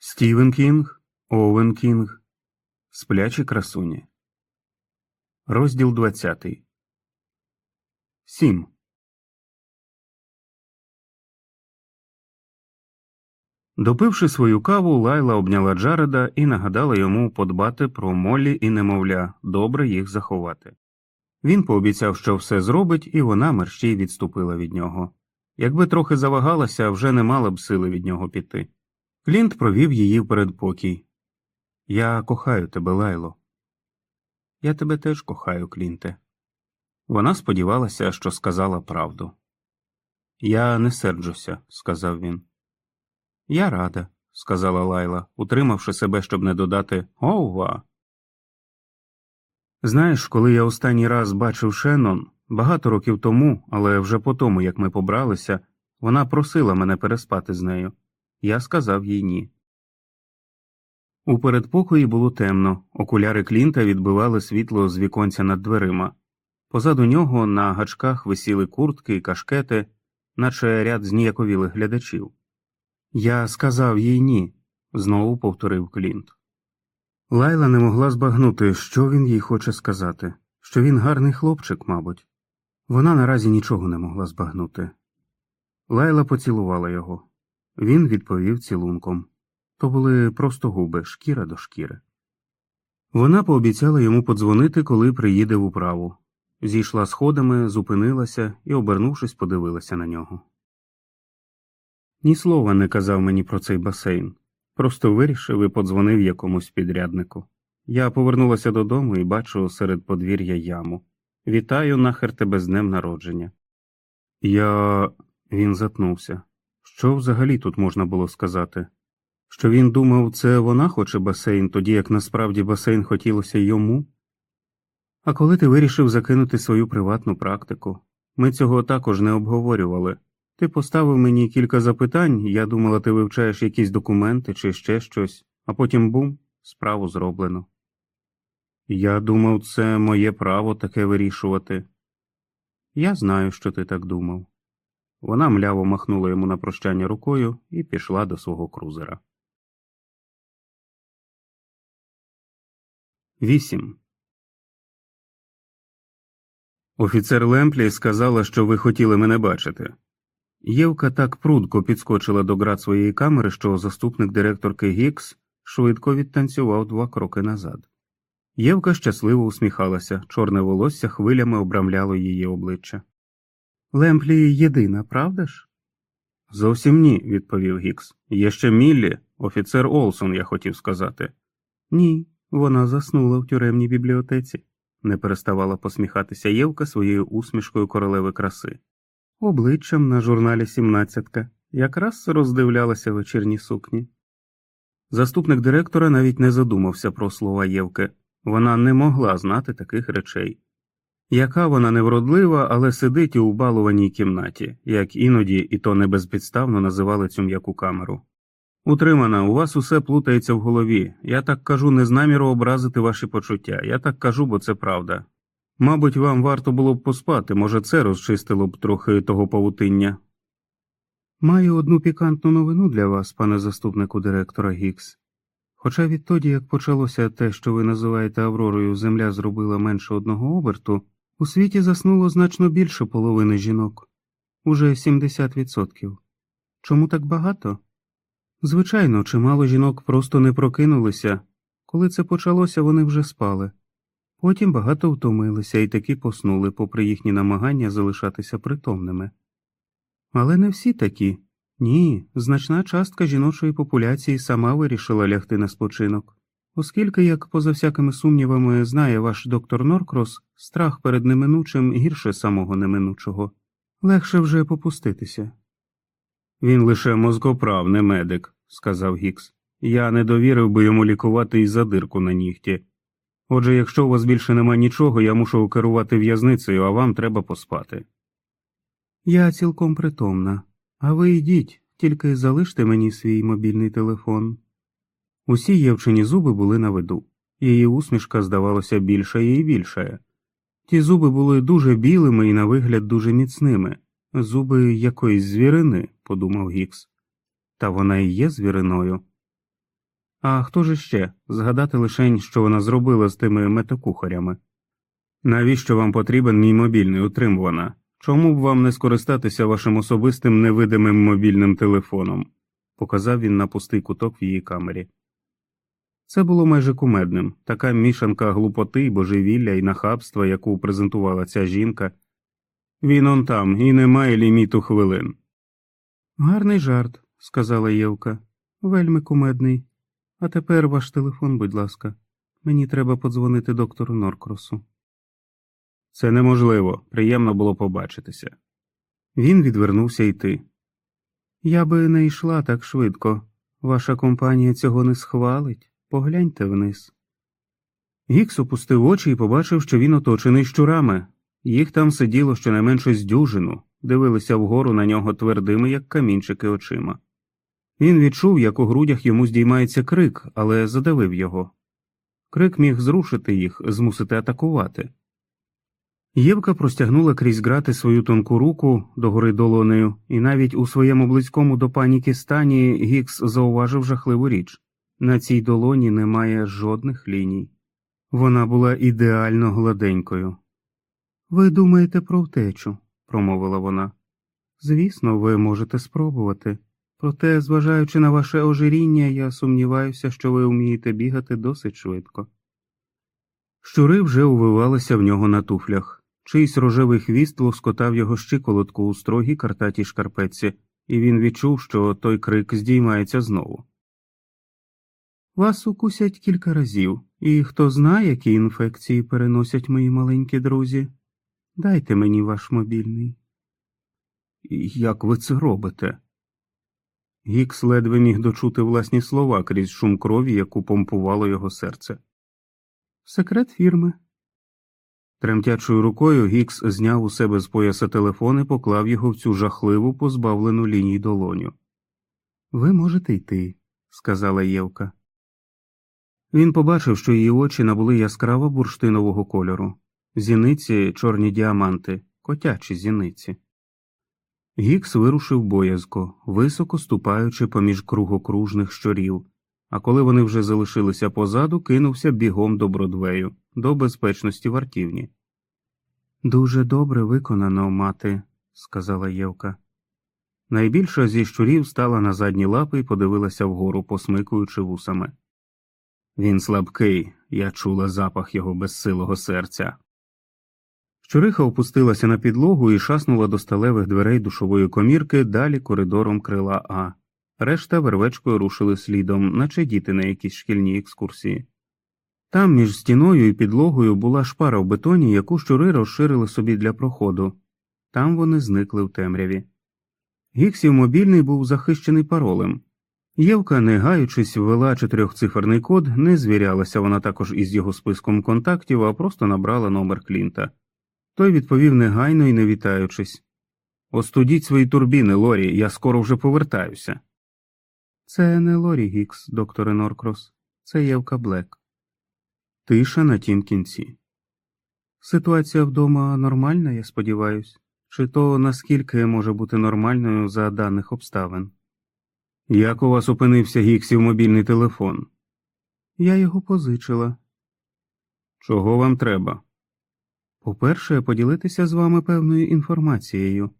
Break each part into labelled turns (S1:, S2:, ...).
S1: Стівен Кінг, Оуен Кінг, Сплячі красуні. Розділ 20. 7. Допивши свою каву, Лайла обняла Джареда і нагадала йому подбати про Моллі і немовля, добре їх заховати. Він пообіцяв, що все зробить, і вона мерщій відступила від нього. Якби трохи завагалася, вже не мала б сили від нього піти. Клінт провів її в передпокій. Я кохаю тебе, Лайло. Я тебе теж кохаю, Клінте. Вона сподівалася, що сказала правду. Я не серджуся, сказав він. Я рада, сказала Лайла, утримавши себе, щоб не додати Ова. Знаєш, коли я останній раз бачив Шеннон, багато років тому, але вже по тому, як ми побралися, вона просила мене переспати з нею. Я сказав їй ні. У передпокої було темно, окуляри Клінта відбивали світло з віконця над дверима. Позаду нього на гачках висіли куртки і кашкети, наче ряд зніяковілих глядачів. Я сказав їй ні, знову повторив Клінт. Лайла не могла збагнути, що він їй хоче сказати, що він гарний хлопчик, мабуть. Вона наразі нічого не могла збагнути. Лайла поцілувала його. Він відповів цілунком. То були просто губи, шкіра до шкіри. Вона пообіцяла йому подзвонити, коли приїде в управу. Зійшла сходами, зупинилася і, обернувшись, подивилася на нього. Ні слова не казав мені про цей басейн. Просто вирішив і подзвонив якомусь підряднику. Я повернулася додому і бачу серед подвір'я яму. Вітаю нахер тебе з днем народження. Я. він затнувся. Що взагалі тут можна було сказати? Що він думав, це вона хоче басейн, тоді як насправді басейн хотілося йому? А коли ти вирішив закинути свою приватну практику, ми цього також не обговорювали. Ти поставив мені кілька запитань, я думала, ти вивчаєш якісь документи чи ще щось, а потім бум, справу зроблено. Я думав, це моє право таке вирішувати. Я знаю, що ти так думав. Вона мляво махнула йому на прощання рукою і пішла до свого крузера. 8. Офіцер Лемплі сказала, що ви хотіли мене бачити. Євка так прудко підскочила до град своєї камери, що заступник директорки Гікс швидко відтанцював два кроки назад. Євка щасливо усміхалася, чорне волосся хвилями обрамляло її обличчя. Лемплі єдина, правда ж? Зовсім ні, відповів Гікс. Є ще Міллі, офіцер Олсон, я хотів сказати. Ні, вона заснула в тюремній бібліотеці, не переставала посміхатися Євка своєю усмішкою королеви краси. Обличчям на журналі сімнадцятка якраз роздивлялася вечірні сукні. Заступник директора навіть не задумався про слова Євки вона не могла знати таких речей. Яка вона невродлива, але сидить у балуваній кімнаті, як іноді і то не безпідставно називали цю м'яку камеру. Утримана, у вас усе плутається в голові. Я так кажу не з наміру образити ваші почуття. Я так кажу, бо це правда. Мабуть, вам варто було б поспати, може, це розчистило б трохи того павутиння. Маю одну пікантну новину для вас, пане заступнику директора Гікс. Хоча відтоді, як почалося те, що ви називаєте Авророю, земля зробила менше одного оберту, у світі заснуло значно більше половини жінок уже 70%. Чому так багато? Звичайно, чимало жінок просто не прокинулися. Коли це почалося, вони вже спали. Потім багато втомилися і таки поснули, попри їхні намагання залишатися притомними. Але не всі такі. Ні, значна частка жіночої популяції сама вирішила лягти на спочинок. Оскільки, як поза всякими сумнівами, знає ваш доктор Норкрос, страх перед неминучим гірше самого неминучого, легше вже попуститися. Він лише мозкоправ, не медик, сказав Гікс. Я не довірив би йому лікувати із задирку на нігті. Отже, якщо у вас більше нема нічого, я мушу керувати в'язницею, а вам треба поспати. Я цілком притомна, а ви йдіть, тільки залиште мені свій мобільний телефон. Усі Євчині зуби були на виду, її усмішка здавалося більша і більшає. Ті зуби були дуже білими і на вигляд дуже міцними, зуби якоїсь звірини, подумав Гікс. Та вона і є звіриною. А хто ж ще згадати лишень, що вона зробила з тими метакухарями? Навіщо вам потрібен мій мобільний утримувана? Чому б вам не скористатися вашим особистим невидимим мобільним телефоном? показав він на пустий куток в її камері. Це було майже кумедним, така мішанка глупоти, божевілля і нахабства, яку презентувала ця жінка. Він он там і немає ліміту хвилин. Гарний жарт, сказала Євка. Вельми кумедний. А тепер ваш телефон, будь ласка. Мені треба подзвонити доктору Норкросу. Це неможливо, приємно було побачитися. Він відвернувся йти. Я би не йшла так швидко. Ваша компанія цього не схвалить. Погляньте вниз. Гікс опустив очі і побачив, що він оточений щурами. Їх там сиділо щонайменше з дюжину, дивилися вгору на нього твердими, як камінчики очима. Він відчув, як у грудях йому здіймається крик, але задавив його. Крик міг зрушити їх, змусити атакувати. Євка простягнула крізь грати свою тонку руку догори долонею, і навіть у своєму близькому до паніки стані Гікс зауважив жахливу річ на цій долоні немає жодних ліній. Вона була ідеально гладенькою. Ви думаєте про втечу, промовила вона. Звісно, ви можете спробувати. Проте, зважаючи на ваше ожиріння, я сумніваюся, що ви вмієте бігати досить швидко. Щури вже увивалися в нього на туфлях. Чийсь рожевий хвіст лоскотав його щиколотку у строгій картатій шкарпетці, і він відчув, що той крик здіймається знову. Вас укусять кілька разів, і хто знає, які інфекції переносять мої маленькі друзі. Дайте мені ваш мобільний. Як ви це робите? Гікс ледве міг дочути власні слова крізь шум крові, яку помпувало його серце. Секрет фірми. Тремтячою рукою Гікс зняв у себе з пояса телефон і поклав його в цю жахливу, позбавлену ліній долоню. Ви можете йти, сказала Євка. Він побачив, що її очі набули яскраво бурштинового кольору, зіниці чорні діаманти, котячі зіниці. Гікс вирушив боязко, високо ступаючи поміж кругокружних щурів, а коли вони вже залишилися позаду, кинувся бігом до Бродвею, до безпечності вартівні. Дуже добре виконано, мати, сказала Євка. Найбільша зі щурів стала на задні лапи і подивилася вгору, посмикуючи вусами. Він слабкий, я чула запах його безсилого серця. Щуриха опустилася на підлогу і шаснула до сталевих дверей душової комірки далі коридором крила А. Решта вервечкою рушили слідом, наче діти на якійсь шкільній екскурсії. Там між стіною і підлогою була шпара в бетоні, яку щури розширили собі для проходу. Там вони зникли в темряві. Гіксів мобільний був захищений паролем. Євка, не гаючись, ввела чотирьохциферний код, не звірялася вона також із його списком контактів, а просто набрала номер Клінта. Той відповів негайно і не вітаючись Остудіть свої турбіни, Лорі, я скоро вже повертаюся. Це не Лорі Гікс, докторе Норкрос, це Євка Блек. Тиша на тім кінці. Ситуація вдома нормальна, я сподіваюся, чи то наскільки може бути нормальною за даних обставин. Як у вас опинився Гіксів мобільний телефон? Я його позичила. Чого вам треба? По-перше, поділитися з вами певною інформацією.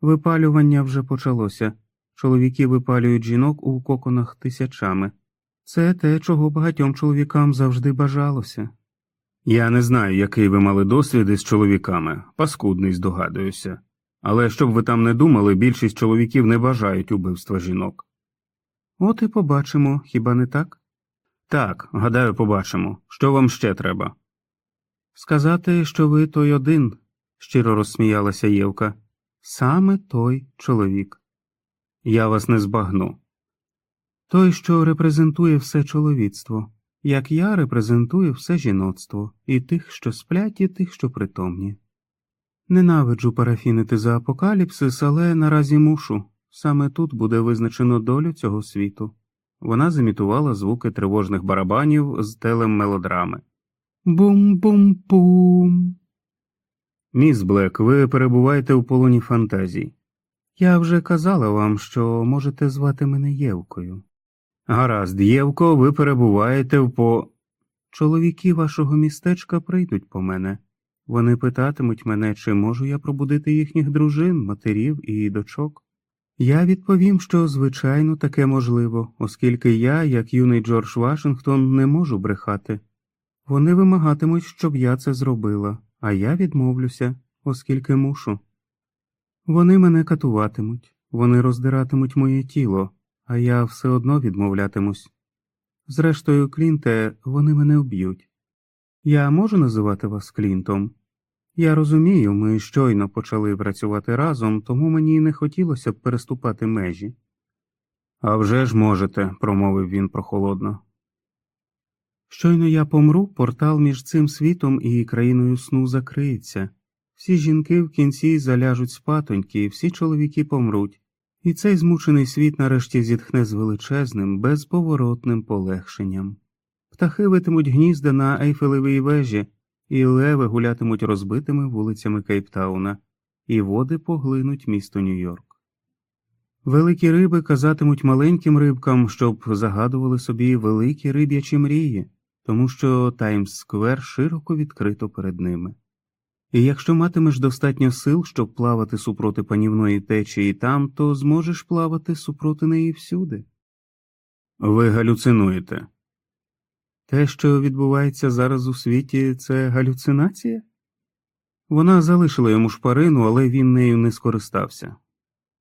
S1: Випалювання вже почалося. Чоловіки випалюють жінок у коконах тисячами. Це те, чого багатьом чоловікам завжди бажалося. Я не знаю, який ви мали досвід із чоловіками, паскудний, здогадуюся. Але щоб ви там не думали, більшість чоловіків не бажають убивства жінок. От і побачимо, хіба не так? Так, гадаю, побачимо. Що вам ще треба? Сказати, що ви той один, щиро розсміялася Євка. Саме той чоловік. Я вас не збагну. Той, що репрезентує все чоловіцтво, як я репрезентую все жіноцтво, і тих, що сплять, і тих, що притомні. Ненавиджу парафінити за апокаліпсис, але наразі мушу. Саме тут буде визначено долю цього світу. Вона зімітувала звуки тривожних барабанів з телем мелодрами. Бум-бум-бум. Міс Блек, ви перебуваєте в полоні фантазій. Я вже казала вам, що можете звати мене Євкою. Гаразд, Євко, ви перебуваєте в по. Чоловіки вашого містечка прийдуть по мене. Вони питатимуть мене, чи можу я пробудити їхніх дружин, матерів і дочок. Я відповім, що, звичайно, таке можливо, оскільки я, як юний Джордж Вашингтон, не можу брехати. Вони вимагатимуть, щоб я це зробила, а я відмовлюся, оскільки мушу. Вони мене катуватимуть, вони роздиратимуть моє тіло, а я все одно відмовлятимусь. Зрештою, Клінте, вони мене вб'ють. Я можу називати вас Клінтом? Я розумію, ми щойно почали працювати разом, тому мені не хотілося б переступати межі. «А вже ж можете, промовив він прохолодно. Щойно я помру, портал між цим світом і країною сну закриється. Всі жінки в кінці заляжуть спатоньки, всі чоловіки помруть, і цей змучений світ нарешті зітхне з величезним, безповоротним полегшенням. Птахи витимуть гнізда на Ейфелевій вежі, і леви гулятимуть розбитими вулицями Кейптауна, і води поглинуть місто Нью-Йорк. Великі риби казатимуть маленьким рибкам, щоб загадували собі великі риб'ячі мрії, тому що Таймс Сквер широко відкрито перед ними. І якщо матимеш достатньо сил, щоб плавати супроти панівної течії там, то зможеш плавати супроти неї всюди. Ви галюцинуєте. Те, що відбувається зараз у світі, це галюцинація? Вона залишила йому шпарину, але він нею не скористався.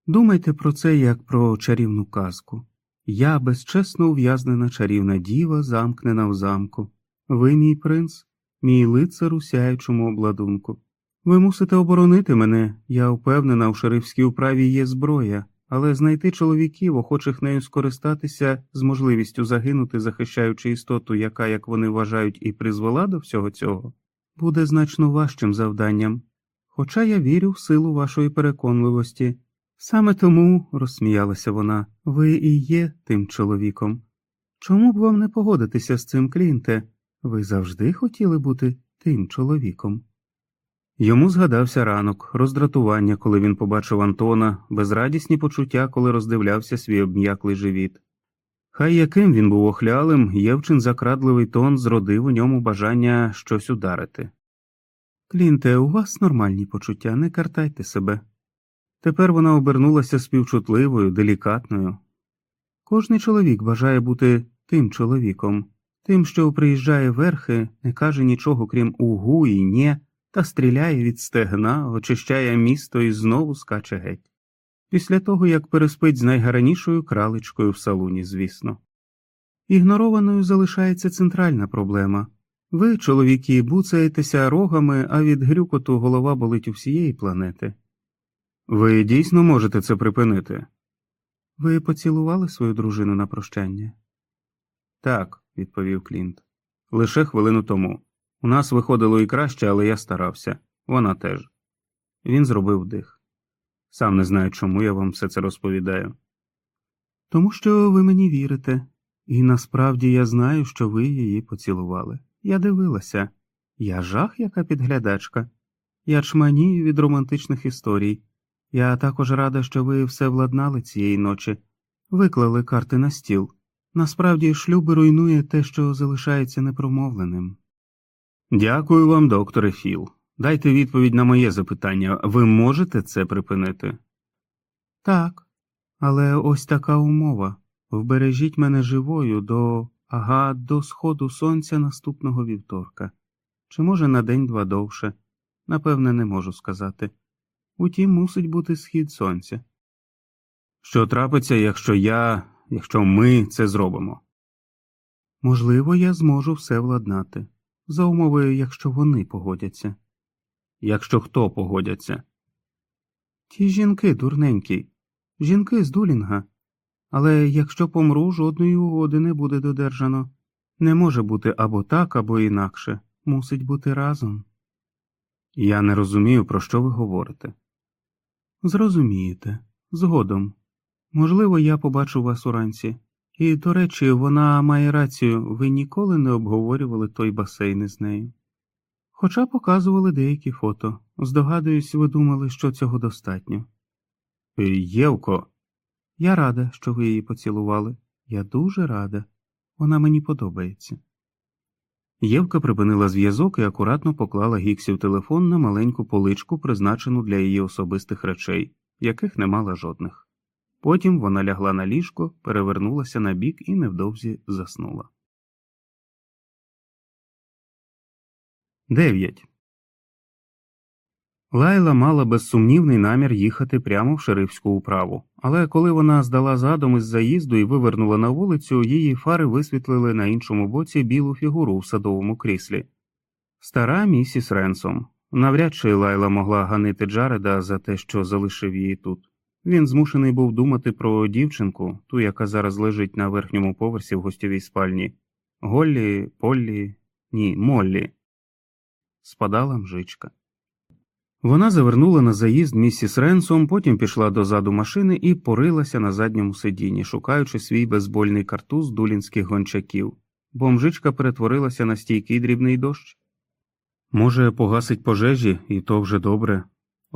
S1: Думайте про це як про чарівну казку. Я безчесно ув'язнена чарівна діва, замкнена в замку. Ви, мій принц, мій лицар у сяючому обладунку. Ви мусите оборонити мене, я впевнена, у шерифській управі є зброя, але знайти чоловіків, охочих нею скористатися з можливістю загинути, захищаючи істоту, яка, як вони вважають, і призвела до всього цього, буде значно важчим завданням. Хоча я вірю в силу вашої переконливості. Саме тому, розсміялася вона, ви і є тим чоловіком. Чому б вам не погодитися з цим, Клінте? Ви завжди хотіли бути тим чоловіком. Йому згадався ранок, роздратування, коли він побачив Антона, безрадісні почуття, коли роздивлявся свій обм'яклий живіт. Хай яким він був охлялим, Євчин закрадливий тон зродив у ньому бажання щось ударити. Клінте, у вас нормальні почуття, не картайте себе. Тепер вона обернулася співчутливою, делікатною. Кожний чоловік бажає бути тим чоловіком, тим, що приїжджає верхи, не каже нічого крім угу і нє, та стріляє від стегна, очищає місто і знову скаче геть. Після того, як переспить з найгаранішою кралечкою в салуні, звісно. Ігнорованою залишається центральна проблема. Ви, чоловіки, буцаєтеся рогами, а від грюкоту голова болить у всієї планети. Ви дійсно можете це припинити? Ви поцілували свою дружину на прощання? Так, відповів Клінт. Лише хвилину тому. У нас виходило і краще, але я старався. Вона теж. Він зробив дих. Сам не знаю, чому я вам все це розповідаю. Тому що ви мені вірите, і насправді я знаю, що ви її поцілували. Я дивилася. Я жах, яка підглядачка. Я чманію від романтичних історій. Я також рада, що ви все владнали цієї ночі, виклали карти на стіл. Насправді, шлюби руйнує те, що залишається непромовленим. Дякую вам, докторе Філ. Дайте відповідь на моє запитання ви можете це припинити? Так, але ось така умова вбережіть мене живою до ага, до сходу сонця наступного вівторка. Чи може на день два довше? Напевне, не можу сказати. Утім, мусить бути схід сонця. Що трапиться, якщо я, якщо ми це зробимо? Можливо, я зможу все владнати, за умови, якщо вони погодяться. Якщо хто погодяться? Ті жінки дурненькі, жінки з дулінга. Але якщо помру, жодної угоди не буде додержано. Не може бути або так, або інакше. Мусить бути разом. Я не розумію, про що ви говорите. Зрозумієте, згодом. Можливо, я побачу вас уранці. І, до речі, вона має рацію, ви ніколи не обговорювали той басейн із нею. Хоча показували деякі фото. Здогадуюсь, ви думали, що цього достатньо. Євко, я рада, що ви її поцілували. Я дуже рада. Вона мені подобається. Євка припинила зв'язок і акуратно поклала Гіксів телефон на маленьку поличку, призначену для її особистих речей, яких не мала жодних. Потім вона лягла на ліжко, перевернулася на бік і невдовзі заснула. 9. Лайла мала безсумнівний намір їхати прямо в шерифську управу, але коли вона здала задум із заїзду і вивернула на вулицю, її фари висвітлили на іншому боці білу фігуру в садовому кріслі. Стара місіс Ренсом. Навряд чи Лайла могла ганити Джареда за те, що залишив її тут. Він змушений був думати про дівчинку, ту, яка зараз лежить на верхньому поверсі в гостьовій спальні. Голлі, Поллі, ні, Моллі. Спадала мжичка. Вона завернула на заїзд місіс Ренсом, потім пішла дозаду машини і порилася на задньому сидінні, шукаючи свій безбольний картуз дулінських гончаків. Бомжичка перетворилася на стійкий дрібний дощ. Може, погасить пожежі, і то вже добре.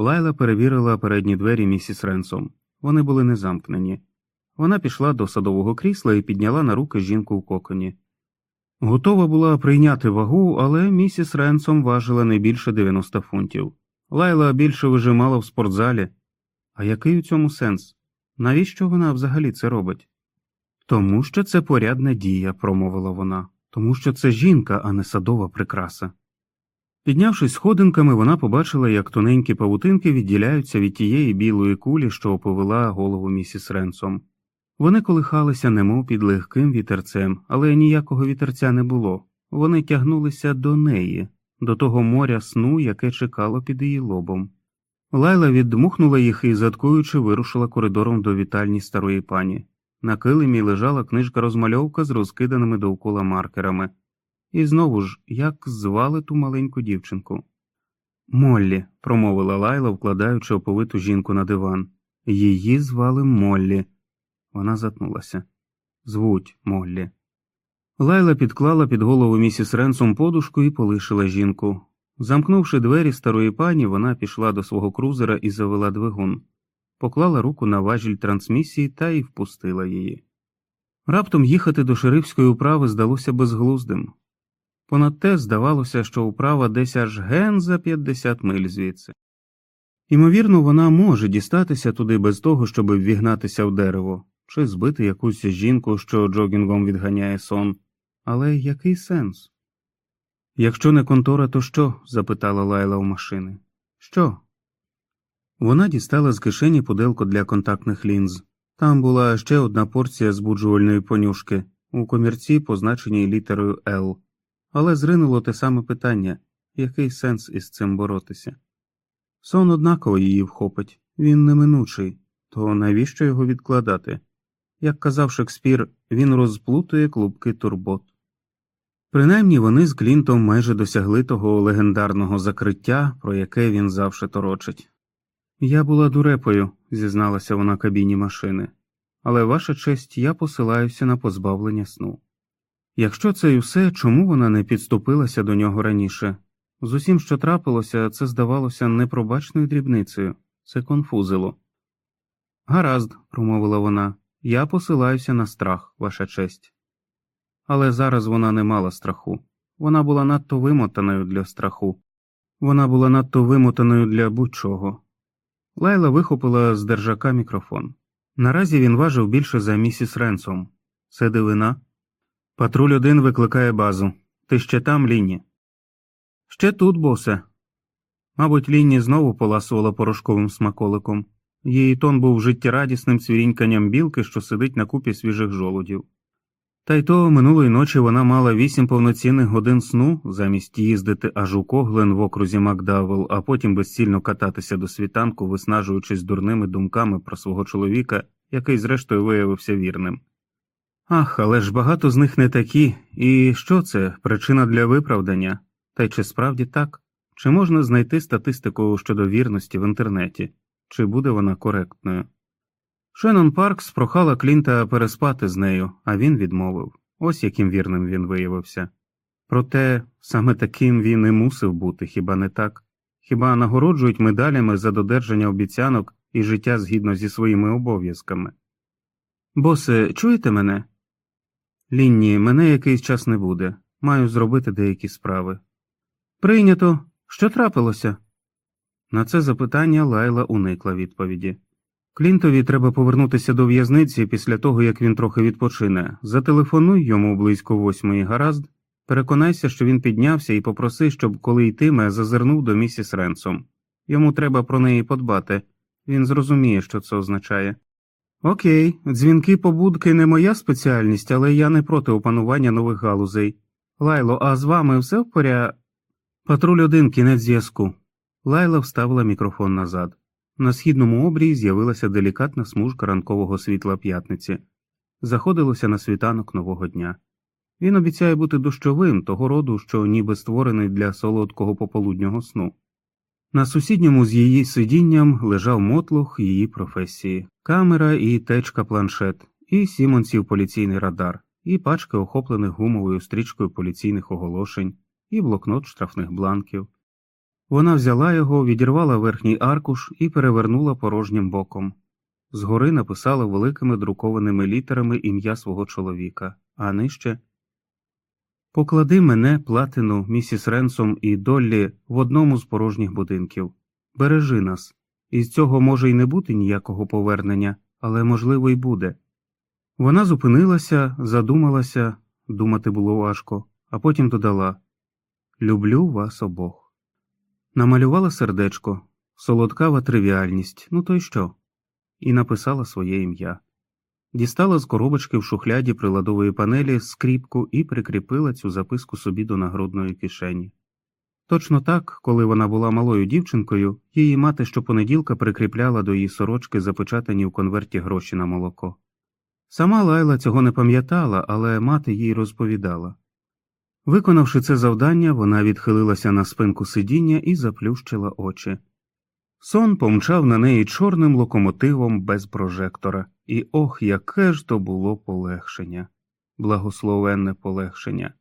S1: Лайла перевірила передні двері місіс Ренсом. Вони були не замкнені. Вона пішла до садового крісла і підняла на руки жінку в коконі. Готова була прийняти вагу, але місіс Ренсом важила не більше 90 фунтів. Лайла більше вижимала в спортзалі. А який у цьому сенс? Навіщо вона взагалі це робить? Тому що це порядна дія, промовила вона, тому що це жінка, а не садова прикраса. Піднявшись сходинками, вона побачила, як тоненькі павутинки відділяються від тієї білої кулі, що оповела голову місіс Ренсом. Вони колихалися, немов під легким вітерцем, але ніякого вітерця не було. Вони тягнулися до неї, до того моря сну, яке чекало під її лобом. Лайла віддмухнула їх і, заткуючи, вирушила коридором до вітальні старої пані. На килимі лежала книжка розмальовка з розкиданими довкола маркерами. І знову ж, як звали ту маленьку дівчинку? Моллі, промовила Лайла, вкладаючи оповиту жінку на диван. Її звали Моллі. Вона затнулася. Звуть Моллі. Лайла підклала під голову місіс Ренсом подушку і полишила жінку. Замкнувши двері старої пані, вона пішла до свого крузера і завела двигун, поклала руку на важіль трансмісії та й впустила її. Раптом їхати до шерифської управи здалося безглуздим. Понад те здавалося, що управа десь аж ген за 50 миль звідси. Імовірно, вона може дістатися туди без того, щоб ввігнатися в дерево, чи збити якусь жінку, що джогінгом відганяє сон. Але який сенс? Якщо не контора, то що? запитала Лайла у машини. Що? Вона дістала з кишені пуделку для контактних лінз. Там була ще одна порція збуджувальної понюшки, у комірці, позначеній літерою Л. Але зринуло те саме питання який сенс із цим боротися? Сон однаково її вхопить, він неминучий, то навіщо його відкладати? Як казав Шекспір, він розплутує клубки турбот. Принаймні вони з Клінтом майже досягли того легендарного закриття, про яке він завше торочить. Я була дурепою, зізналася вона кабіні машини, але ваша честь, я посилаюся на позбавлення сну. Якщо це й усе, чому вона не підступилася до нього раніше? З усім, що трапилося, це здавалося непробачною дрібницею, це конфузило. Гаразд, промовила вона, я посилаюся на страх, ваша честь. Але зараз вона не мала страху. Вона була надто вимотаною для страху, вона була надто вимотаною для будь-чого. Лайла вихопила з держака мікрофон. Наразі він важив більше за місіс Ренсом. Це дивина. Патруль один викликає базу. Ти ще там, Ліні? Ще тут, босе. Мабуть, Лінні знову поласувала порошковим смаколиком. Її тон був життєрадісним цвіріньканням білки, що сидить на купі свіжих жолудів. Та й то минулої ночі вона мала вісім повноцінних годин сну замість їздити аж у Коглен в окрузі Макдавел, а потім безцільно кататися до світанку, виснажуючись дурними думками про свого чоловіка, який, зрештою, виявився вірним. Ах, але ж багато з них не такі, і що це причина для виправдання? Та й чи справді так? Чи можна знайти статистику щодо вірності в інтернеті, чи буде вона коректною? Шеннон Паркс прохала Клінта переспати з нею, а він відмовив ось яким вірним він виявився. Проте саме таким він і мусив бути, хіба не так? Хіба нагороджують медалями за додержання обіцянок і життя згідно зі своїми обов'язками? Босе, чуєте мене? Лінні, мене якийсь час не буде. Маю зробити деякі справи. Прийнято. Що трапилося? На це запитання Лайла уникла відповіді. Клінтові треба повернутися до в'язниці після того, як він трохи відпочине. Зателефонуй йому близько восьмої гаразд, переконайся, що він піднявся і попроси, щоб коли йтиме, зазирнув до місіс Ренсом. Йому треба про неї подбати. Він зрозуміє, що це означає. Окей, дзвінки побудки не моя спеціальність, але я не проти опанування нових галузей. Лайло, а з вами все в поря. Патруль один кінець зв'язку. Лайла вставила мікрофон назад. На східному обрії з'явилася делікатна смужка ранкового світла п'ятниці. Заходилося на світанок нового дня. Він обіцяє бути дощовим, того роду, що ніби створений для солодкого пополуднього сну. На сусідньому з її сидінням лежав мотлух її професії, камера і течка планшет, і Сімонсів поліційний радар, і пачки охоплених гумовою стрічкою поліційних оголошень, і блокнот штрафних бланків. Вона взяла його, відірвала верхній аркуш і перевернула порожнім боком. Згори написала великими друкованими літерами ім'я свого чоловіка, а нижче Поклади мене, платину, місіс Ренсом і Доллі в одному з порожніх будинків. Бережи нас. Із цього може й не бути ніякого повернення, але можливо й буде. Вона зупинилася, задумалася, думати було важко, а потім додала Люблю вас обох. Намалювала сердечко, солодкава тривіальність, ну то й що, і написала своє ім'я. Дістала з коробочки в шухляді приладової панелі скріпку і прикріпила цю записку собі до нагрудної кишені. Точно так, коли вона була малою дівчинкою, її мати щопонеділка прикріпляла до її сорочки запечатані в конверті гроші на молоко. Сама Лайла цього не пам'ятала, але мати їй розповідала. Виконавши це завдання, вона відхилилася на спинку сидіння і заплющила очі. Сон помчав на неї чорним локомотивом без прожектора, і ох, яке ж то було полегшення, благословенне полегшення.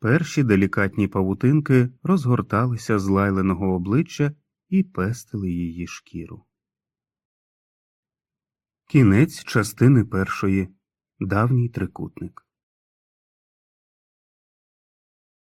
S1: Перші делікатні павутинки розгорталися з лайленого обличчя і пестили її шкіру. Кінець частини першої Давній трикутник